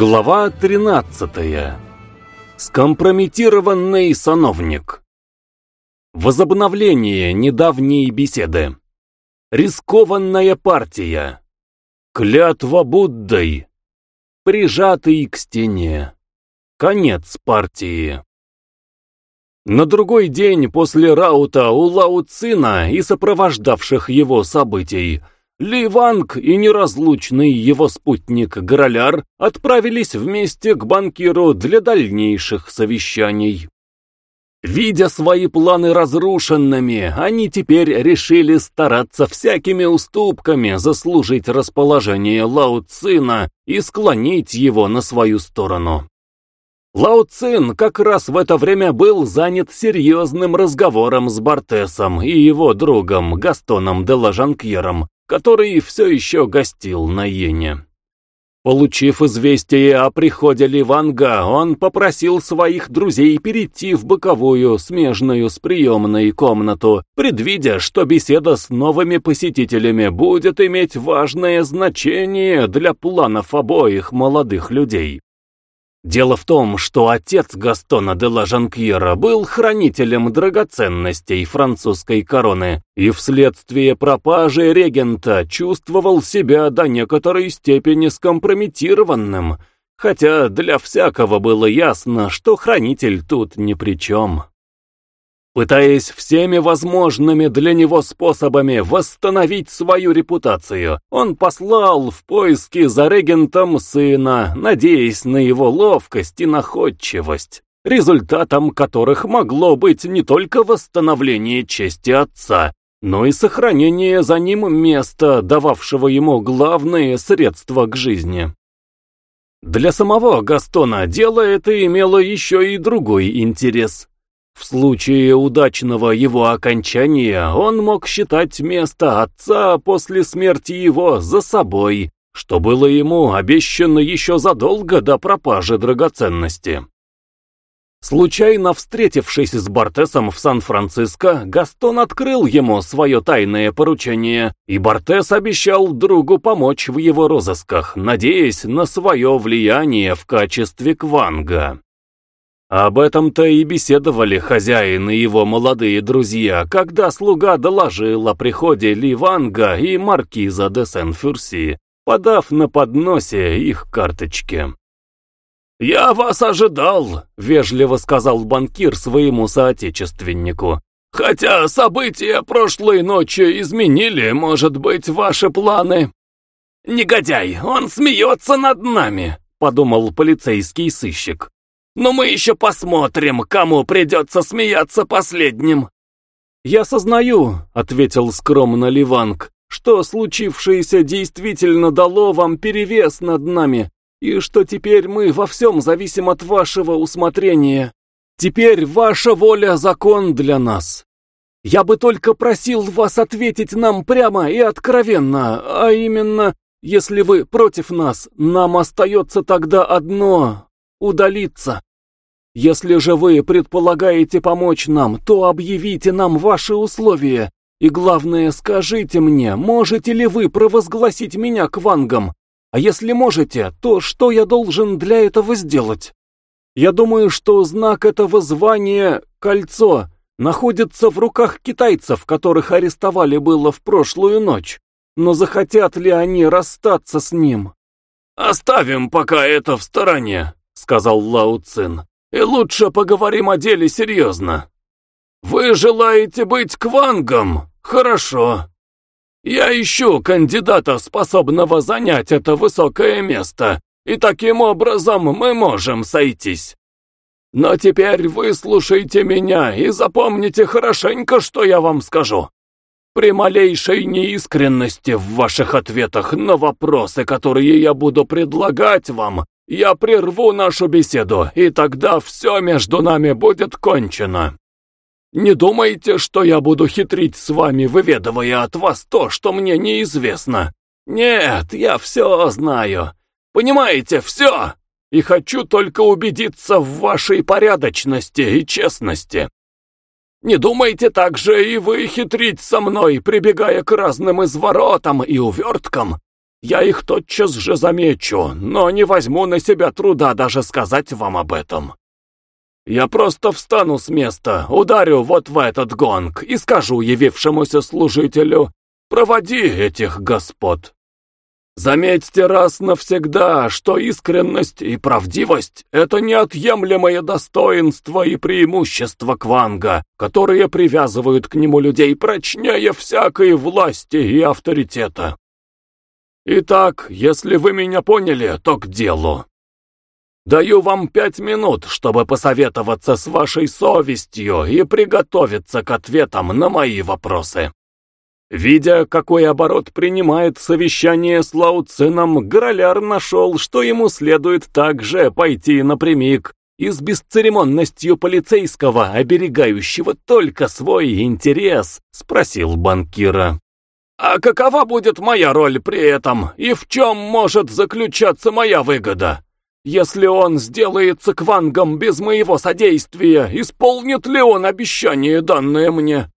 Глава 13. Скомпрометированный сановник. Возобновление недавней беседы. Рискованная партия. Клятва Буддой. Прижатый к стене. Конец партии. На другой день после раута у Лао Цина и сопровождавших его событий ли Ванг и неразлучный его спутник Гороляр отправились вместе к банкиру для дальнейших совещаний. Видя свои планы разрушенными, они теперь решили стараться всякими уступками заслужить расположение Лао Цина и склонить его на свою сторону. Лао Цин как раз в это время был занят серьезным разговором с Бартесом и его другом Gastoном де Лажанкьером, который все еще гостил на Йене. Получив известие о приходе Ливанга, он попросил своих друзей перейти в боковую, смежную с приемной комнату, предвидя, что беседа с новыми посетителями будет иметь важное значение для планов обоих молодых людей. Дело в том, что отец Гастона де ла был хранителем драгоценностей французской короны и вследствие пропажи регента чувствовал себя до некоторой степени скомпрометированным, хотя для всякого было ясно, что хранитель тут ни при чем пытаясь всеми возможными для него способами восстановить свою репутацию. Он послал в поиски за регентом сына, надеясь на его ловкость и находчивость, результатом которых могло быть не только восстановление чести отца, но и сохранение за ним места, дававшего ему главные средства к жизни. Для самого Гастона дело это имело еще и другой интерес. В случае удачного его окончания он мог считать место отца после смерти его за собой, что было ему обещано еще задолго до пропажи драгоценности. Случайно встретившись с Бортесом в Сан-Франциско, Гастон открыл ему свое тайное поручение, и Бортес обещал другу помочь в его розысках, надеясь на свое влияние в качестве кванга. Об этом-то и беседовали хозяин и его молодые друзья, когда слуга доложил о приходе Ливанга и маркиза де Сен-Фюрси, подав на подносе их карточки. «Я вас ожидал», — вежливо сказал банкир своему соотечественнику. «Хотя события прошлой ночи изменили, может быть, ваши планы». «Негодяй, он смеется над нами», — подумал полицейский сыщик. Но мы еще посмотрим, кому придется смеяться последним. «Я сознаю», — ответил скромно Ливанг, «что случившееся действительно дало вам перевес над нами, и что теперь мы во всем зависим от вашего усмотрения. Теперь ваша воля — закон для нас. Я бы только просил вас ответить нам прямо и откровенно, а именно, если вы против нас, нам остается тогда одно удалиться. Если же вы предполагаете помочь нам, то объявите нам ваши условия. И главное, скажите мне, можете ли вы провозгласить меня квангом? А если можете, то что я должен для этого сделать? Я думаю, что знак этого звания «Кольцо» находится в руках китайцев, которых арестовали было в прошлую ночь. Но захотят ли они расстаться с ним? «Оставим пока это в стороне», сказал Лао Цин. «И лучше поговорим о деле серьезно. Вы желаете быть квангом? Хорошо. Я ищу кандидата, способного занять это высокое место, и таким образом мы можем сойтись. Но теперь выслушайте меня и запомните хорошенько, что я вам скажу. При малейшей неискренности в ваших ответах на вопросы, которые я буду предлагать вам, я прерву нашу беседу, и тогда все между нами будет кончено. Не думайте, что я буду хитрить с вами, выведывая от вас то, что мне неизвестно. Нет, я все знаю. Понимаете, все. И хочу только убедиться в вашей порядочности и честности. Не думайте также и вы хитрить со мной, прибегая к разным изворотам и уверткам, я их тотчас же замечу, но не возьму на себя труда даже сказать вам об этом. Я просто встану с места, ударю вот в этот гонг и скажу явившемуся служителю, проводи этих господ. Заметьте раз навсегда, что искренность и правдивость — это неотъемлемое достоинство и преимущество Кванга, которые привязывают к нему людей прочнее всякой власти и авторитета. Итак, если вы меня поняли, то к делу. Даю вам пять минут, чтобы посоветоваться с вашей совестью и приготовиться к ответам на мои вопросы. Видя, какой оборот принимает совещание с Лауцином, Граляр нашел, что ему следует также пойти напрямик и с бесцеремонностью полицейского, оберегающего только свой интерес, спросил банкира. «А какова будет моя роль при этом, и в чем может заключаться моя выгода? Если он сделается квангом без моего содействия, исполнит ли он обещание, данное мне?»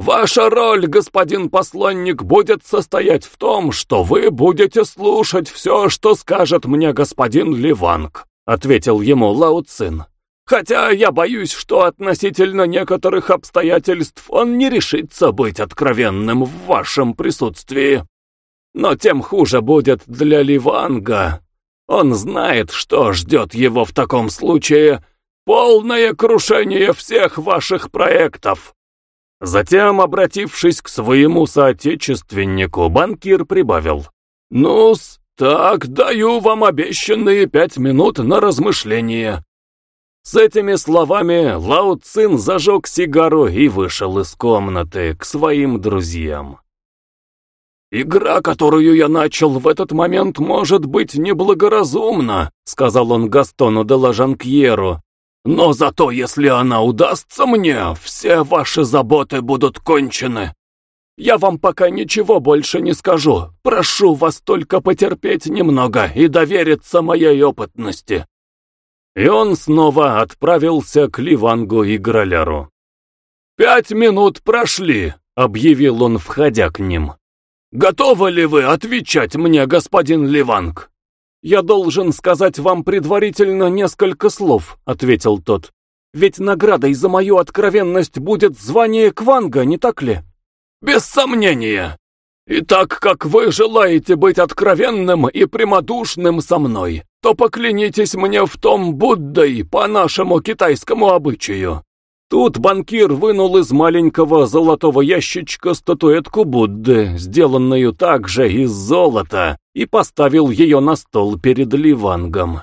Ваша роль, господин посланник, будет состоять в том, что вы будете слушать все, что скажет мне господин Ливанг, ответил ему Лао Цин. Хотя я боюсь, что относительно некоторых обстоятельств он не решится быть откровенным в вашем присутствии. Но тем хуже будет для Ливанга. Он знает, что ждет его в таком случае. Полное крушение всех ваших проектов. Затем, обратившись к своему соотечественнику, банкир прибавил. «Ну-с, так, даю вам обещанные пять минут на размышление». С этими словами Лао Цин зажег сигару и вышел из комнаты к своим друзьям. «Игра, которую я начал в этот момент, может быть неблагоразумна», сказал он Гастону де Лажанкьеру, но зато, если она удастся мне, все ваши заботы будут кончены. Я вам пока ничего больше не скажу. Прошу вас только потерпеть немного и довериться моей опытности». И он снова отправился к Ливангу и Граляру. «Пять минут прошли», — объявил он, входя к ним. «Готовы ли вы отвечать мне, господин Ливанг?» «Я должен сказать вам предварительно несколько слов», — ответил тот. «Ведь наградой за мою откровенность будет звание Кванга, не так ли?» «Без сомнения. И так как вы желаете быть откровенным и прямодушным со мной, то поклянитесь мне в том Буддой по нашему китайскому обычаю. Тут банкир вынул из маленького золотого ящичка статуэтку Будды, сделанную также из золота, и поставил ее на стол перед Ливангом.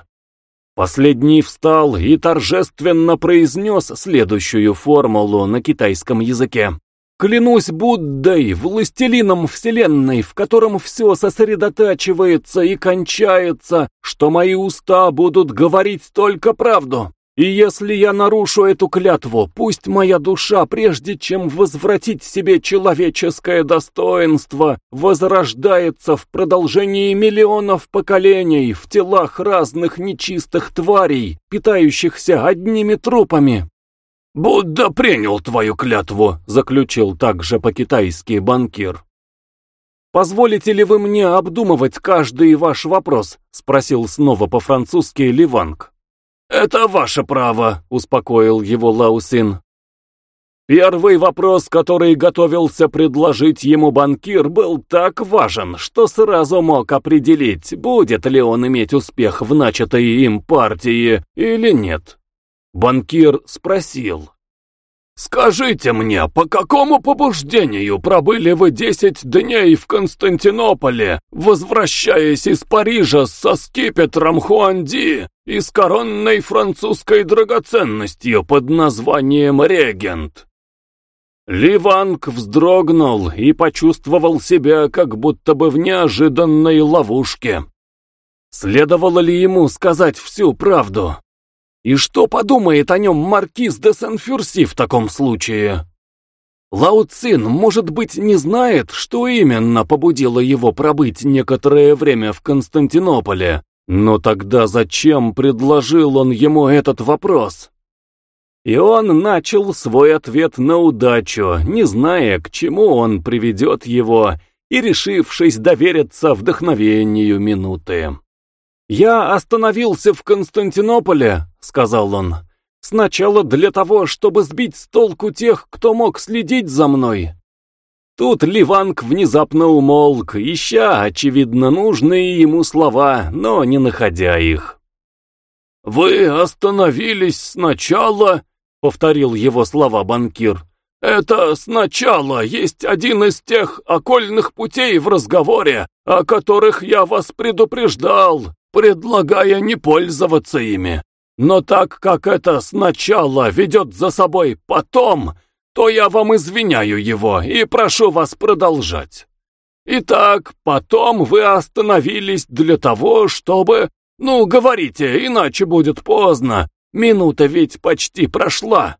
Последний встал и торжественно произнес следующую формулу на китайском языке. «Клянусь Буддой, властелином вселенной, в котором все сосредотачивается и кончается, что мои уста будут говорить только правду». И если я нарушу эту клятву, пусть моя душа, прежде чем возвратить себе человеческое достоинство, возрождается в продолжении миллионов поколений в телах разных нечистых тварей, питающихся одними трупами. «Будда принял твою клятву», — заключил также по-китайски банкир. «Позволите ли вы мне обдумывать каждый ваш вопрос?» — спросил снова по-французски Ливанг. «Это ваше право», — успокоил его Лаусин. Первый вопрос, который готовился предложить ему банкир, был так важен, что сразу мог определить, будет ли он иметь успех в начатой им партии или нет. Банкир спросил. «Скажите мне, по какому побуждению пробыли вы десять дней в Константинополе, возвращаясь из Парижа со скипетром Хуанди и с коронной французской драгоценностью под названием «Регент»?» Ливанг вздрогнул и почувствовал себя как будто бы в неожиданной ловушке. Следовало ли ему сказать всю правду? И что подумает о нем маркиз де Сен-Фюрси в таком случае? Лао Цин, может быть, не знает, что именно побудило его пробыть некоторое время в Константинополе, но тогда зачем предложил он ему этот вопрос? И он начал свой ответ на удачу, не зная, к чему он приведет его, и решившись довериться вдохновению минуты. «Я остановился в Константинополе», — сказал он, — «сначала для того, чтобы сбить с толку тех, кто мог следить за мной». Тут Ливанг внезапно умолк, ища, очевидно, нужные ему слова, но не находя их. «Вы остановились сначала», — повторил его слова банкир. «Это сначала есть один из тех окольных путей в разговоре, о которых я вас предупреждал, предлагая не пользоваться ими. Но так как это сначала ведет за собой потом, то я вам извиняю его и прошу вас продолжать. Итак, потом вы остановились для того, чтобы... Ну, говорите, иначе будет поздно. Минута ведь почти прошла.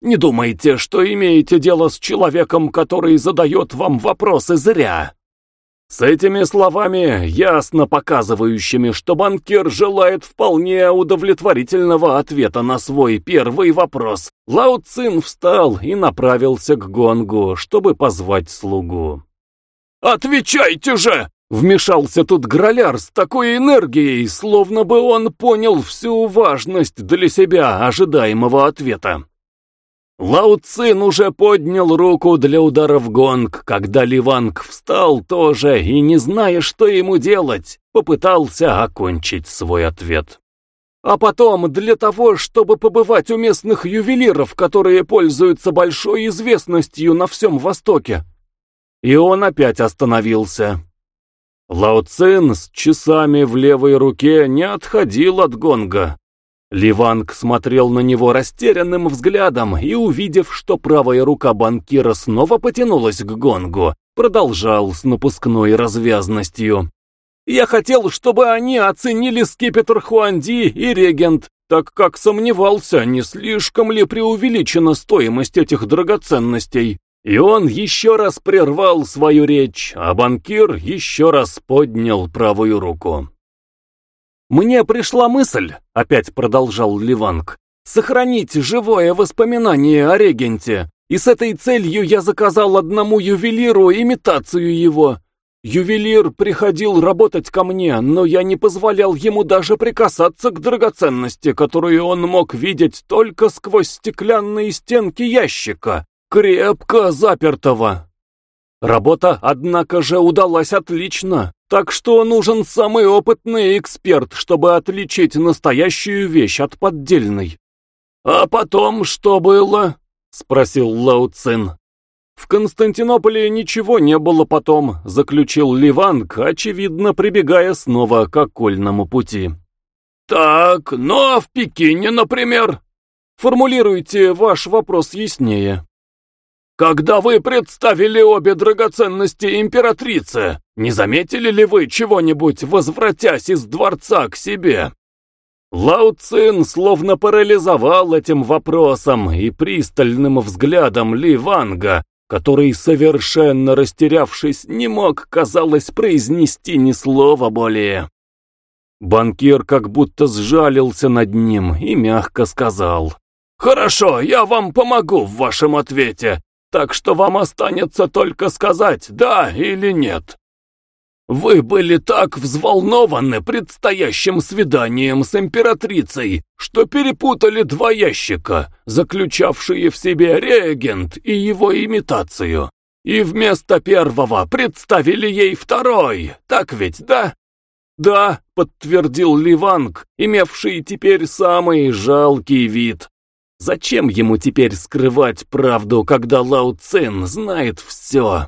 Не думайте, что имеете дело с человеком, который задает вам вопросы зря. С этими словами, ясно показывающими, что банкир желает вполне удовлетворительного ответа на свой первый вопрос, Лао Цин встал и направился к гонгу, чтобы позвать слугу. «Отвечайте же!» — вмешался тут Граляр с такой энергией, словно бы он понял всю важность для себя ожидаемого ответа. Лао Цин уже поднял руку для удара в гонг, когда Ливанг встал тоже и, не зная, что ему делать, попытался окончить свой ответ. А потом для того, чтобы побывать у местных ювелиров, которые пользуются большой известностью на всем Востоке. И он опять остановился. Лао Цин с часами в левой руке не отходил от гонга, Ливанг смотрел на него растерянным взглядом и, увидев, что правая рука банкира снова потянулась к гонгу, продолжал с напускной развязностью. «Я хотел, чтобы они оценили скипетр Хуанди и регент, так как сомневался, не слишком ли преувеличена стоимость этих драгоценностей. И он еще раз прервал свою речь, а банкир еще раз поднял правую руку. «Мне пришла мысль», — опять продолжал Ливанг, «сохранить живое воспоминание о регенте, и с этой целью я заказал одному ювелиру имитацию его. Ювелир приходил работать ко мне, но я не позволял ему даже прикасаться к драгоценности, которую он мог видеть только сквозь стеклянные стенки ящика, крепко запертого. Работа, однако же, удалась отлично. Так что нужен самый опытный эксперт, чтобы отличить настоящую вещь от поддельной. «А потом что было?» — спросил Лао Цин. «В Константинополе ничего не было потом», — заключил Ливанг, очевидно прибегая снова к окольному пути. «Так, ну а в Пекине, например?» «Формулируйте ваш вопрос яснее». «Когда вы представили обе драгоценности императрице, не заметили ли вы чего-нибудь, возвратясь из дворца к себе?» Лао Цин словно парализовал этим вопросом и пристальным взглядом Ли Ванга, который, совершенно растерявшись, не мог, казалось, произнести ни слова более. Банкир как будто сжалился над ним и мягко сказал. «Хорошо, я вам помогу в вашем ответе. Так что вам останется только сказать «да» или «нет». Вы были так взволнованы предстоящим свиданием с императрицей, что перепутали два ящика, заключавшие в себе реагент и его имитацию. И вместо первого представили ей второй, так ведь, да? Да, подтвердил Ливанг, имевший теперь самый жалкий вид. Зачем ему теперь скрывать правду, когда Лао Цин знает все?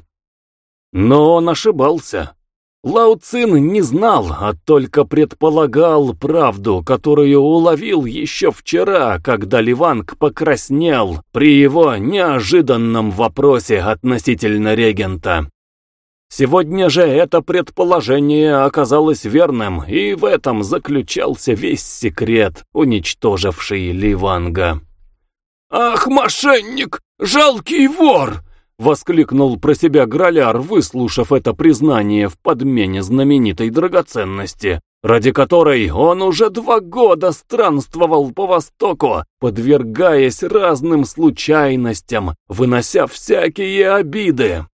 Но он ошибался. Лао Цин не знал, а только предполагал правду, которую уловил еще вчера, когда Ливанг покраснел при его неожиданном вопросе относительно регента. Сегодня же это предположение оказалось верным, и в этом заключался весь секрет, уничтоживший Ливанга. «Ах, мошенник! Жалкий вор!» — воскликнул про себя Граляр, выслушав это признание в подмене знаменитой драгоценности, ради которой он уже два года странствовал по Востоку, подвергаясь разным случайностям, вынося всякие обиды.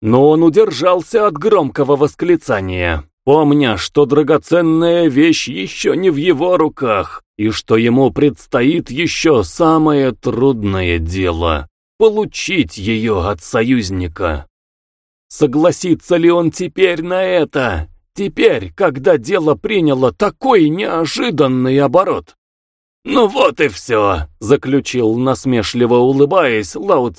Но он удержался от громкого восклицания, помня, что драгоценная вещь еще не в его руках, и что ему предстоит еще самое трудное дело — получить ее от союзника. Согласится ли он теперь на это? Теперь, когда дело приняло такой неожиданный оборот. «Ну вот и все», — заключил, насмешливо улыбаясь, Лао.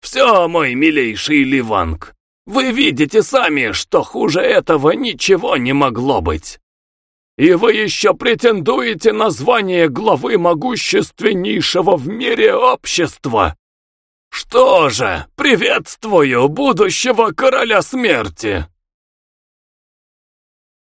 «Все, мой милейший Ливанг, вы видите сами, что хуже этого ничего не могло быть. И вы еще претендуете на звание главы могущественнейшего в мире общества. Что же, приветствую будущего короля смерти!»